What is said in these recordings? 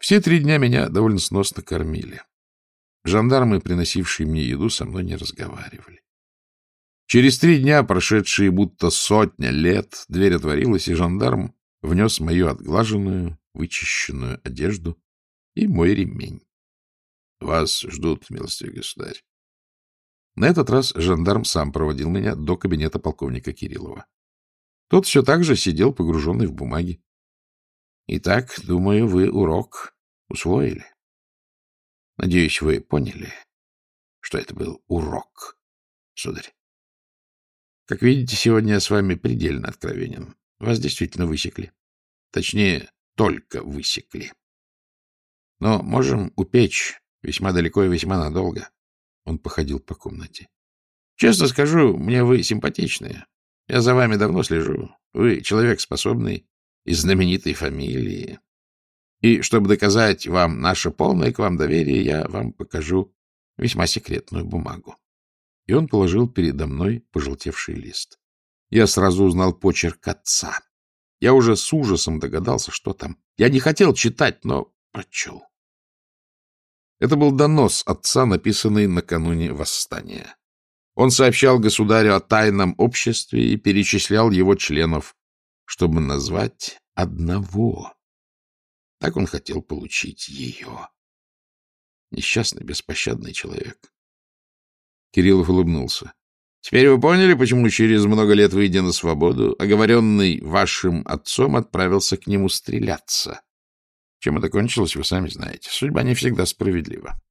Все три дня меня довольно сносно кормили. Жандармы, приносившие мне еду, со мной не разговаривали. Через три дня, прошедшие будто сотня лет, дверь отворилась, и жандарм внес мою отглаженную, вычищенную одежду и мой ремень. — Вас ждут, милостивый государь. На этот раз жандарм сам проводил меня до кабинета полковника Кириллова. Тот все так же сидел, погруженный в бумаги. — Итак, думаю, вы урок усвоили. Надеюсь, вы поняли, что это был урок, сударь. Как видите, сегодня я с вами предельно откровенен. Вас действительно высекли. Точнее, только высекли. Но можем упечь весьма далеко и весьма надолго. Он походил по комнате. Честно скажу, мне вы симпатичны. Я за вами давно слежу. Вы человек способный, из знаменитой фамилии. И чтобы доказать вам наше полное к вам доверие, я вам покажу весьма секретную бумагу. И он положил передо мной пожелтевший лист. Я сразу узнал почерк отца. Я уже с ужасом догадался, что там. Я не хотел читать, но прочел. Это был донос отца, написанный накануне восстания. Он сообщал государю о тайном обществе и перечислял его членов, чтобы назвать одного. Так он хотел получить ее. Несчастный, беспощадный человек. Кириллов улыбнулся. — Теперь вы поняли, почему через много лет, выйдя на свободу, оговоренный вашим отцом отправился к нему стреляться? Чем это кончилось, вы сами знаете. Судьба не всегда справедлива.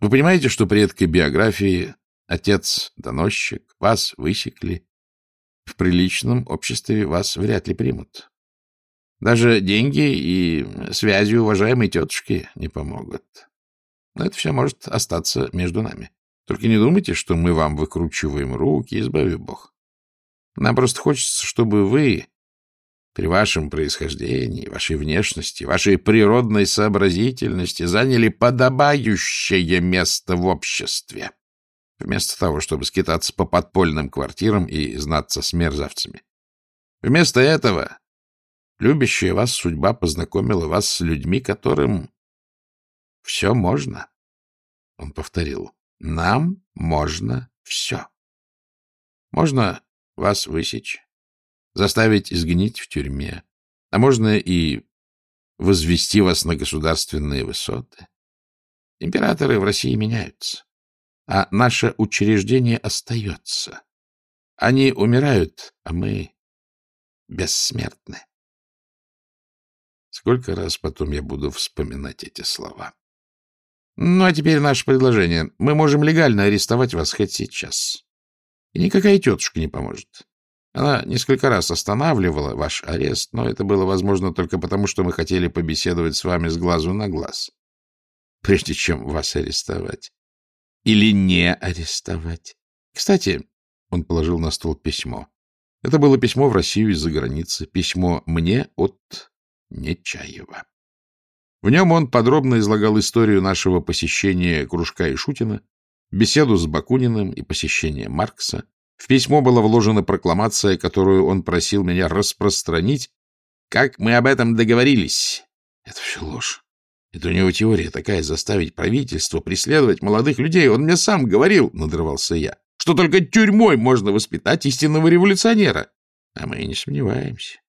Вы понимаете, что этой биографии отец-доносчик, вас высекли. В приличном обществе вас вряд ли примут. Даже деньги и связи уважаемой тетушки не помогут. Но это все может остаться между нами. Только не думайте, что мы вам выкручиваем руки, избави Бог. Нам просто хочется, чтобы вы при вашем происхождении, вашей внешности, вашей природной сообразительности заняли подобающее место в обществе, вместо того, чтобы скитаться по подпольным квартирам и знаться с мерзавцами. Вместо этого любящая вас судьба познакомила вас с людьми, которым все можно. Он повторил, нам можно все. Можно вас высечь, заставить изгнить в тюрьме, а можно и возвести вас на государственные высоты. Императоры в России меняются, а наше учреждение остается. Они умирают, а мы бессмертны. Сколько раз потом я буду вспоминать эти слова. Ну, а теперь наше предложение. Мы можем легально арестовать вас хоть сейчас. И никакая тетушка не поможет. Она несколько раз останавливала ваш арест, но это было возможно только потому, что мы хотели побеседовать с вами с глазу на глаз, прежде чем вас арестовать. Или не арестовать. Кстати, он положил на стол письмо. Это было письмо в Россию из-за границы, письмо мне от Нечаева. В нем он подробно излагал историю нашего посещения Кружка Шутина, беседу с Бакуниным и посещение Маркса, в письмо была вложена прокламация, которую он просил меня распространить, как мы об этом договорились. Это все ложь. Это у него теория такая — заставить правительство преследовать молодых людей. Он мне сам говорил, — надрывался я, — что только тюрьмой можно воспитать истинного революционера. А мы не сомневаемся.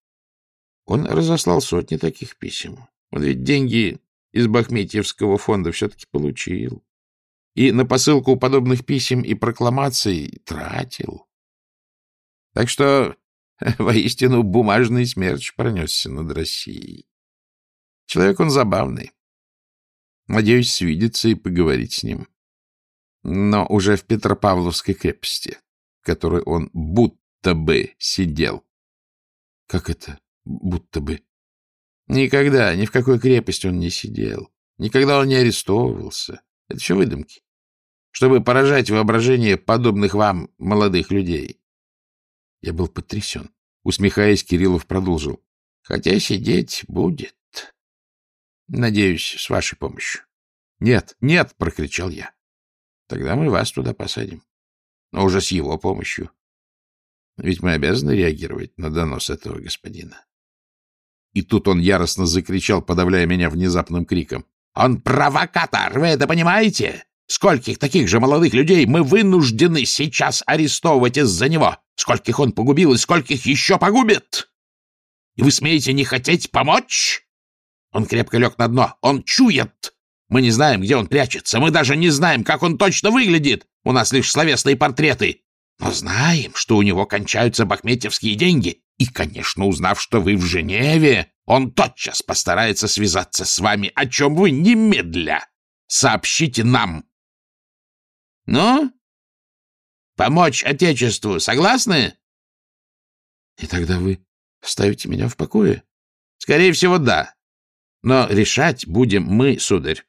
Он разослал сотни таких писем. Он ведь деньги из Бахметьевского фонда все-таки получил и на посылку подобных писем и прокламаций тратил. Так что воистину бумажный смерч пронесся над Россией. Человек он забавный. Надеюсь свидеться и поговорить с ним. Но уже в Петропавловской крепости, в которой он будто бы сидел. Как это будто бы? Никогда, ни в какой крепости он не сидел. Никогда он не арестовывался. Это все выдумки чтобы поражать воображение подобных вам молодых людей. Я был потрясен. Усмехаясь, Кириллов продолжил. Хотя сидеть будет. Надеюсь, с вашей помощью. Нет, нет, прокричал я. Тогда мы вас туда посадим. Но уже с его помощью. Ведь мы обязаны реагировать на донос этого господина. И тут он яростно закричал, подавляя меня внезапным криком. «Он провокатор! Вы это понимаете? Скольких таких же молодых людей мы вынуждены сейчас арестовывать из-за него? Скольких он погубил и скольких еще погубит? И вы смеете не хотеть помочь? Он крепко лег на дно. Он чует. Мы не знаем, где он прячется. Мы даже не знаем, как он точно выглядит. У нас лишь словесные портреты. Но знаем, что у него кончаются бахметьевские деньги. И, конечно, узнав, что вы в Женеве, он тотчас постарается связаться с вами, о чем вы немедля сообщите нам. Ну, помочь Отечеству согласны? И тогда вы ставите меня в покое? Скорее всего, да. Но решать будем мы, сударь.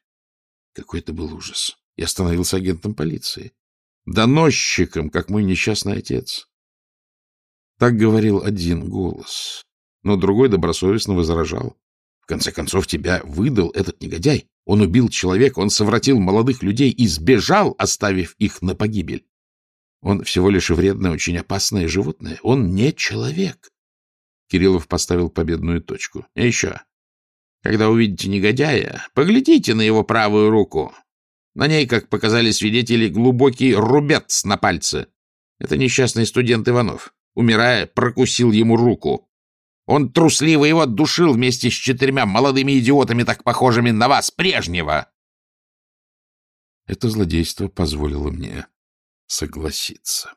Какой это был ужас. Я становился агентом полиции. Доносчиком, как мой несчастный отец. Так говорил один голос, но другой добросовестно возражал. В конце концов, тебя выдал этот негодяй. Он убил человека, он совратил молодых людей и сбежал, оставив их на погибель. Он всего лишь вредное, очень опасное животное. Он не человек. Кириллов поставил победную точку. И еще. Когда увидите негодяя, поглядите на его правую руку. На ней, как показали свидетели, глубокий рубец на пальце. Это несчастный студент Иванов умирая, прокусил ему руку. Он трусливо его отдушил вместе с четырьмя молодыми идиотами, так похожими на вас, прежнего. Это злодейство позволило мне согласиться.